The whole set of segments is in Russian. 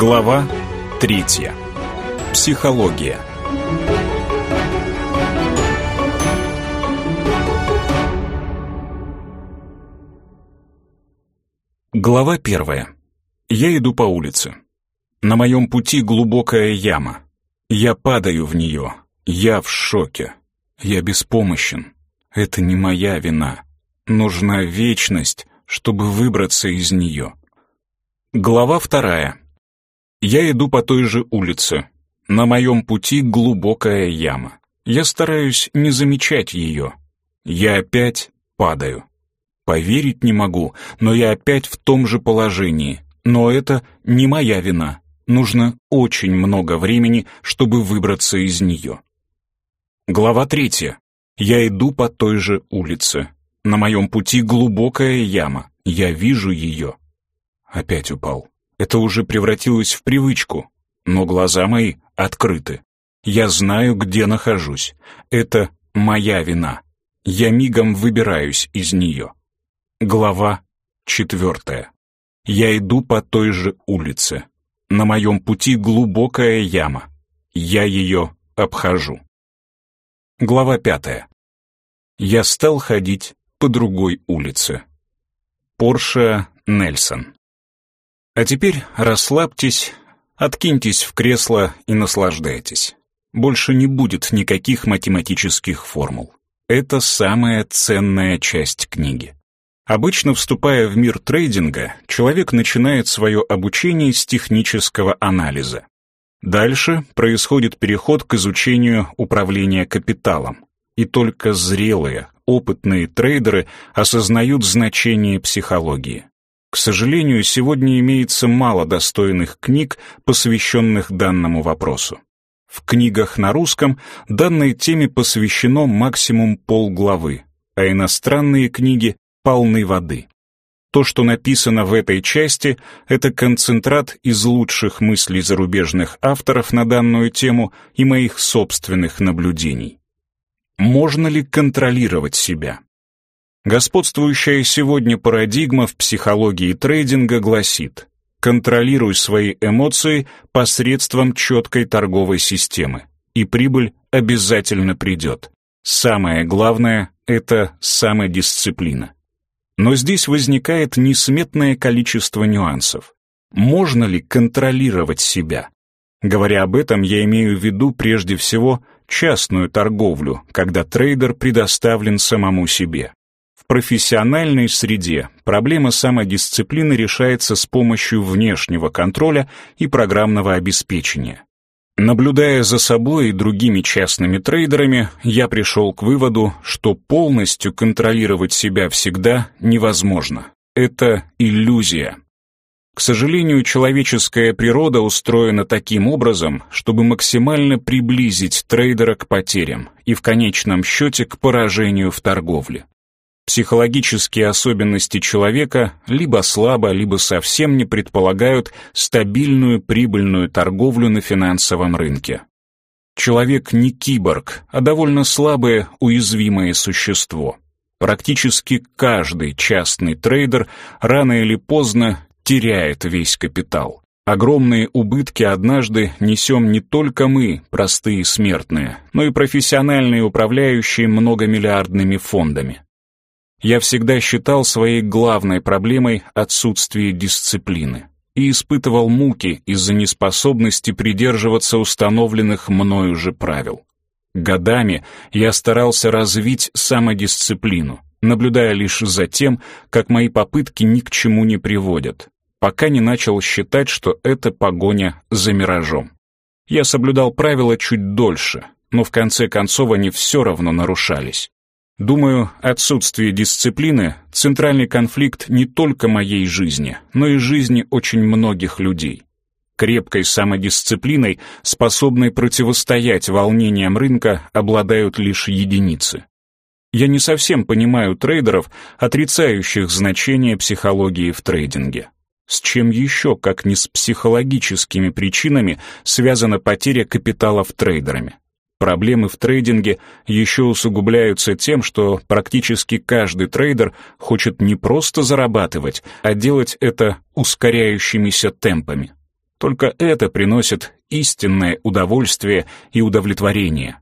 Глава третья. Психология. Глава первая. Я иду по улице. На моем пути глубокая яма. Я падаю в нее. Я в шоке. Я беспомощен. Это не моя вина. Нужна вечность, чтобы выбраться из нее. Глава вторая. Я иду по той же улице. На моем пути глубокая яма. Я стараюсь не замечать ее. Я опять падаю. Поверить не могу, но я опять в том же положении. Но это не моя вина. Нужно очень много времени, чтобы выбраться из нее. Глава третья. Я иду по той же улице. На моем пути глубокая яма. Я вижу ее. Опять упал. Это уже превратилось в привычку, но глаза мои открыты. Я знаю, где нахожусь. Это моя вина. Я мигом выбираюсь из нее. Глава четвертая. Я иду по той же улице. На моем пути глубокая яма. Я ее обхожу. Глава пятая. Я стал ходить по другой улице. Порше Нельсон. А теперь расслабьтесь, откиньтесь в кресло и наслаждайтесь. Больше не будет никаких математических формул. Это самая ценная часть книги. Обычно, вступая в мир трейдинга, человек начинает свое обучение с технического анализа. Дальше происходит переход к изучению управления капиталом. И только зрелые, опытные трейдеры осознают значение психологии. К сожалению, сегодня имеется мало достойных книг, посвященных данному вопросу. В книгах на русском данной теме посвящено максимум полглавы, а иностранные книги полны воды. То, что написано в этой части, это концентрат из лучших мыслей зарубежных авторов на данную тему и моих собственных наблюдений. Можно ли контролировать себя? Господствующая сегодня парадигма в психологии трейдинга гласит «контролируй свои эмоции посредством четкой торговой системы, и прибыль обязательно придет. Самое главное — это самодисциплина». Но здесь возникает несметное количество нюансов. Можно ли контролировать себя? Говоря об этом, я имею в виду прежде всего частную торговлю, когда трейдер предоставлен самому себе профессиональной среде проблема самодисциплины решается с помощью внешнего контроля и программного обеспечения. Наблюдая за собой и другими частными трейдерами, я пришел к выводу, что полностью контролировать себя всегда невозможно. Это иллюзия. К сожалению, человеческая природа устроена таким образом, чтобы максимально приблизить трейдера к потерям и в конечном счете к поражению в торговле. Психологические особенности человека либо слабо, либо совсем не предполагают стабильную прибыльную торговлю на финансовом рынке. Человек не киборг, а довольно слабое, уязвимое существо. Практически каждый частный трейдер рано или поздно теряет весь капитал. Огромные убытки однажды несем не только мы, простые смертные, но и профессиональные управляющие многомиллиардными фондами. Я всегда считал своей главной проблемой отсутствие дисциплины и испытывал муки из-за неспособности придерживаться установленных мною же правил. Годами я старался развить самодисциплину, наблюдая лишь за тем, как мои попытки ни к чему не приводят, пока не начал считать, что это погоня за миражом. Я соблюдал правила чуть дольше, но в конце концов они все равно нарушались. Думаю, отсутствие дисциплины — центральный конфликт не только моей жизни, но и жизни очень многих людей. Крепкой самодисциплиной, способной противостоять волнениям рынка, обладают лишь единицы. Я не совсем понимаю трейдеров, отрицающих значение психологии в трейдинге. С чем еще, как не с психологическими причинами, связана потеря капиталов трейдерами? Проблемы в трейдинге еще усугубляются тем, что практически каждый трейдер хочет не просто зарабатывать, а делать это ускоряющимися темпами. Только это приносит истинное удовольствие и удовлетворение.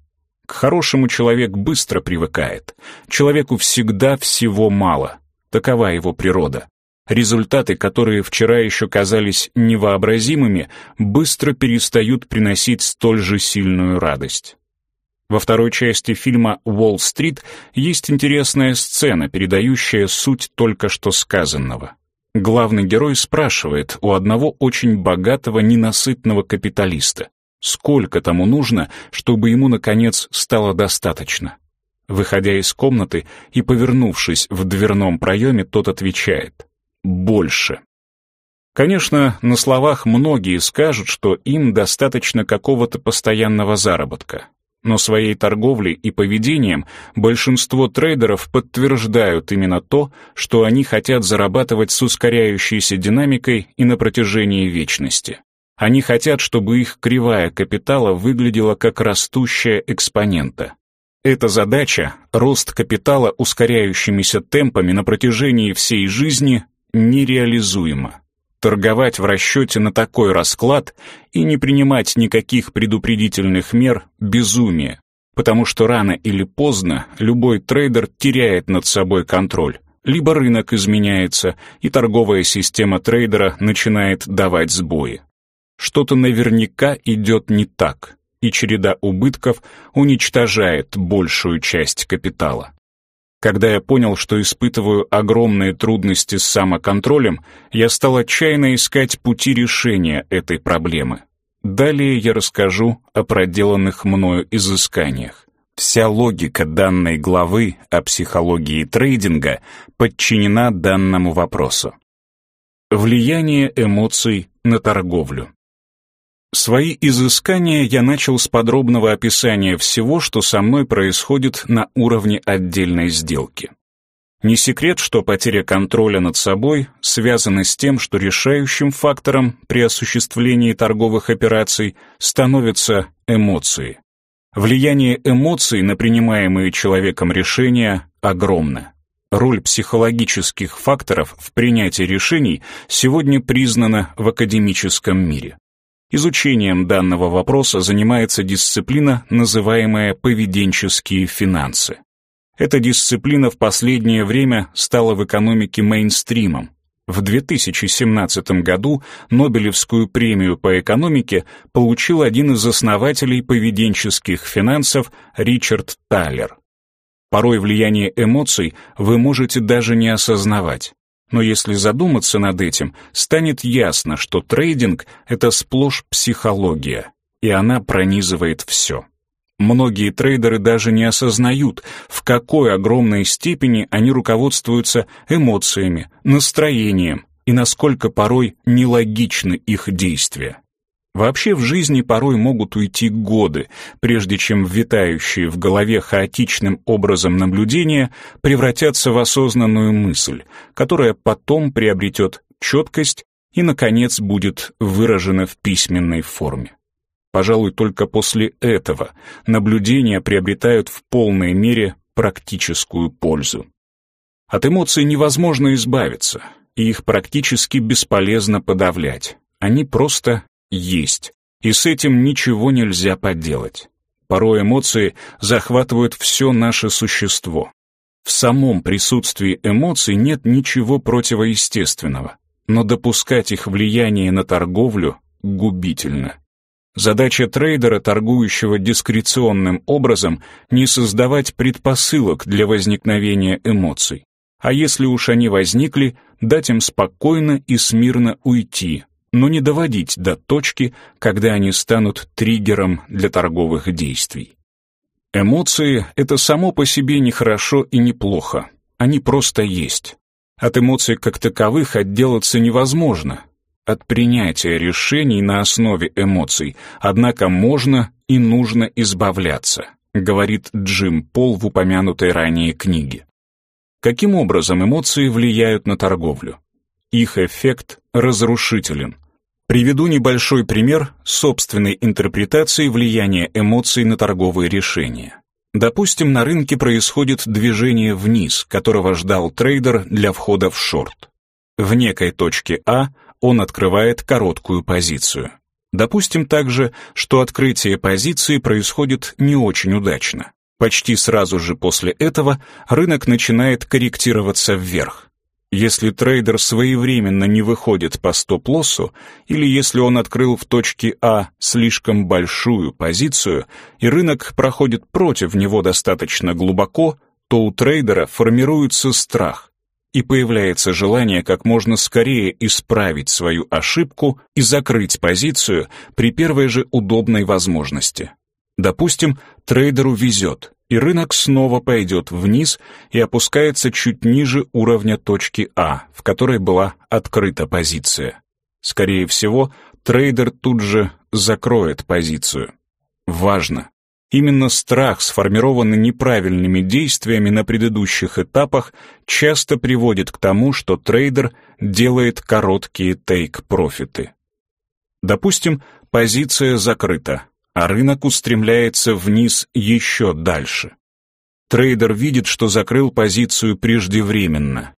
К хорошему человек быстро привыкает. Человеку всегда всего мало. Такова его природа. Результаты, которые вчера еще казались невообразимыми, быстро перестают приносить столь же сильную радость. Во второй части фильма «Уолл-стрит» есть интересная сцена, передающая суть только что сказанного. Главный герой спрашивает у одного очень богатого, ненасытного капиталиста, сколько тому нужно, чтобы ему, наконец, стало достаточно. Выходя из комнаты и повернувшись в дверном проеме, тот отвечает «больше». Конечно, на словах многие скажут, что им достаточно какого-то постоянного заработка. Но своей торговлей и поведением большинство трейдеров подтверждают именно то, что они хотят зарабатывать с ускоряющейся динамикой и на протяжении вечности. Они хотят, чтобы их кривая капитала выглядела как растущая экспонента. Эта задача, рост капитала ускоряющимися темпами на протяжении всей жизни, нереализуема. Торговать в расчете на такой расклад и не принимать никаких предупредительных мер – безумие, потому что рано или поздно любой трейдер теряет над собой контроль. Либо рынок изменяется, и торговая система трейдера начинает давать сбои. Что-то наверняка идет не так, и череда убытков уничтожает большую часть капитала. Когда я понял, что испытываю огромные трудности с самоконтролем, я стал отчаянно искать пути решения этой проблемы. Далее я расскажу о проделанных мною изысканиях. Вся логика данной главы о психологии трейдинга подчинена данному вопросу. Влияние эмоций на торговлю. Свои изыскания я начал с подробного описания всего, что со мной происходит на уровне отдельной сделки. Не секрет, что потеря контроля над собой связана с тем, что решающим фактором при осуществлении торговых операций становятся эмоции. Влияние эмоций на принимаемые человеком решения огромно. Роль психологических факторов в принятии решений сегодня признана в академическом мире. Изучением данного вопроса занимается дисциплина, называемая поведенческие финансы. Эта дисциплина в последнее время стала в экономике мейнстримом. В 2017 году Нобелевскую премию по экономике получил один из основателей поведенческих финансов Ричард Таллер. Порой влияние эмоций вы можете даже не осознавать. Но если задуматься над этим, станет ясно, что трейдинг — это сплошь психология, и она пронизывает все. Многие трейдеры даже не осознают, в какой огромной степени они руководствуются эмоциями, настроением и насколько порой нелогичны их действия. Вообще в жизни порой могут уйти годы, прежде чем витающие в голове хаотичным образом наблюдения превратятся в осознанную мысль, которая потом приобретет четкость и, наконец, будет выражена в письменной форме. Пожалуй, только после этого наблюдения приобретают в полной мере практическую пользу. От эмоций невозможно избавиться, и их практически бесполезно подавлять. Они просто есть, и с этим ничего нельзя поделать. Порой эмоции захватывают все наше существо. В самом присутствии эмоций нет ничего противоестественного, но допускать их влияние на торговлю губительно. Задача трейдера, торгующего дискреционным образом, не создавать предпосылок для возникновения эмоций, а если уж они возникли, дать им спокойно и смирно уйти, но не доводить до точки, когда они станут триггером для торговых действий. Эмоции — это само по себе не хорошо и не плохо, они просто есть. От эмоций как таковых отделаться невозможно. От принятия решений на основе эмоций, однако можно и нужно избавляться, говорит Джим Пол в упомянутой ранее книге. Каким образом эмоции влияют на торговлю? Их эффект разрушителен. Приведу небольшой пример собственной интерпретации влияния эмоций на торговые решения. Допустим, на рынке происходит движение вниз, которого ждал трейдер для входа в шорт. В некой точке А он открывает короткую позицию. Допустим также, что открытие позиции происходит не очень удачно. Почти сразу же после этого рынок начинает корректироваться вверх. Если трейдер своевременно не выходит по стоп-лоссу, или если он открыл в точке А слишком большую позицию, и рынок проходит против него достаточно глубоко, то у трейдера формируется страх, и появляется желание как можно скорее исправить свою ошибку и закрыть позицию при первой же удобной возможности. Допустим, трейдеру везет, и рынок снова пойдет вниз и опускается чуть ниже уровня точки А, в которой была открыта позиция. Скорее всего, трейдер тут же закроет позицию. Важно! Именно страх, сформированный неправильными действиями на предыдущих этапах, часто приводит к тому, что трейдер делает короткие тейк-профиты. Допустим, позиция закрыта, а рынок устремляется вниз еще дальше. Трейдер видит, что закрыл позицию преждевременно.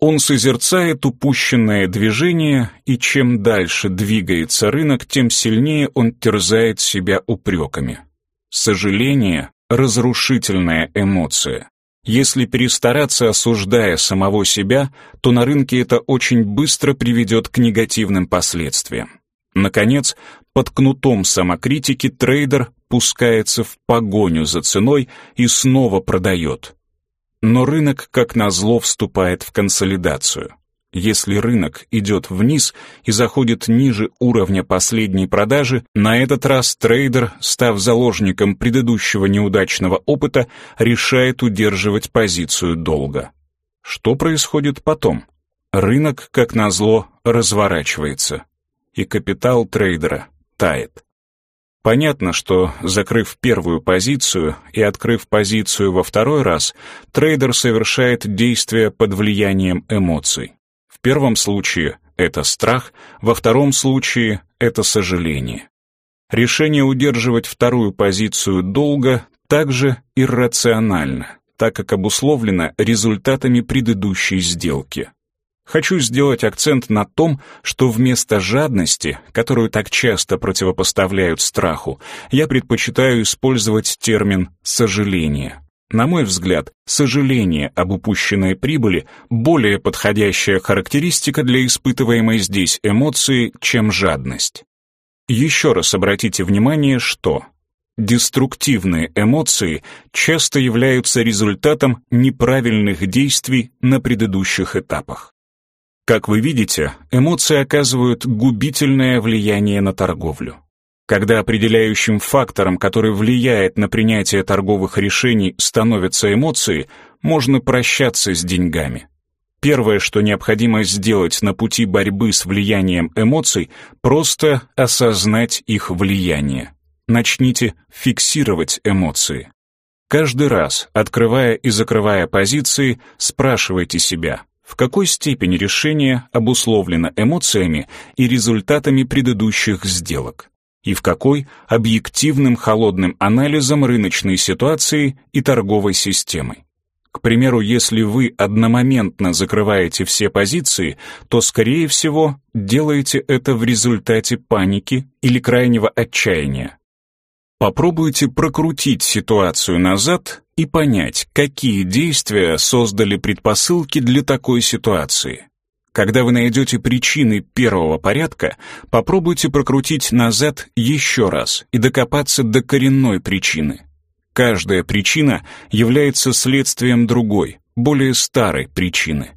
Он созерцает упущенное движение, и чем дальше двигается рынок, тем сильнее он терзает себя упреками. Сожаление — разрушительная эмоция. Если перестараться, осуждая самого себя, то на рынке это очень быстро приведет к негативным последствиям. Наконец, под кнутом самокритики трейдер пускается в погоню за ценой и снова продает. Но рынок, как назло, вступает в консолидацию. Если рынок идет вниз и заходит ниже уровня последней продажи, на этот раз трейдер, став заложником предыдущего неудачного опыта, решает удерживать позицию долго. Что происходит потом? Рынок, как назло, разворачивается и капитал трейдера тает. Понятно, что, закрыв первую позицию и открыв позицию во второй раз, трейдер совершает действия под влиянием эмоций. В первом случае это страх, во втором случае это сожаление. Решение удерживать вторую позицию долго также иррационально, так как обусловлено результатами предыдущей сделки. Хочу сделать акцент на том, что вместо жадности, которую так часто противопоставляют страху, я предпочитаю использовать термин «сожаление». На мой взгляд, сожаление об упущенной прибыли – более подходящая характеристика для испытываемой здесь эмоции, чем жадность. Еще раз обратите внимание, что деструктивные эмоции часто являются результатом неправильных действий на предыдущих этапах. Как вы видите, эмоции оказывают губительное влияние на торговлю. Когда определяющим фактором, который влияет на принятие торговых решений, становятся эмоции, можно прощаться с деньгами. Первое, что необходимо сделать на пути борьбы с влиянием эмоций, просто осознать их влияние. Начните фиксировать эмоции. Каждый раз, открывая и закрывая позиции, спрашивайте себя, в какой степени решение обусловлено эмоциями и результатами предыдущих сделок, и в какой объективным холодным анализом рыночной ситуации и торговой системы. К примеру, если вы одномоментно закрываете все позиции, то, скорее всего, делаете это в результате паники или крайнего отчаяния. Попробуйте прокрутить ситуацию назад и понять, какие действия создали предпосылки для такой ситуации. Когда вы найдете причины первого порядка, попробуйте прокрутить назад еще раз и докопаться до коренной причины. Каждая причина является следствием другой, более старой причины.